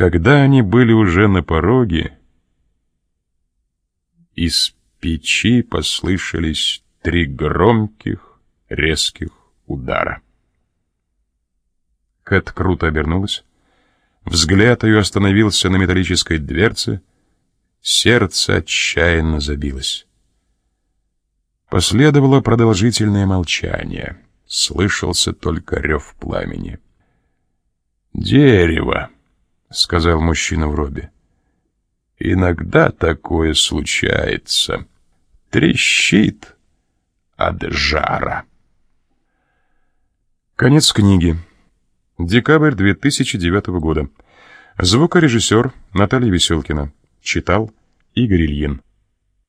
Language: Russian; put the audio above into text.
Когда они были уже на пороге, из печи послышались три громких, резких удара. Кэт круто обернулась. Взгляд ее остановился на металлической дверце. Сердце отчаянно забилось. Последовало продолжительное молчание. Слышался только рев пламени. «Дерево», — сказал мужчина в робе. «Иногда такое случается. Трещит от жара». Конец книги. Декабрь 2009 года. Звукорежиссер Наталья Веселкина. Читал Игорь Ильин.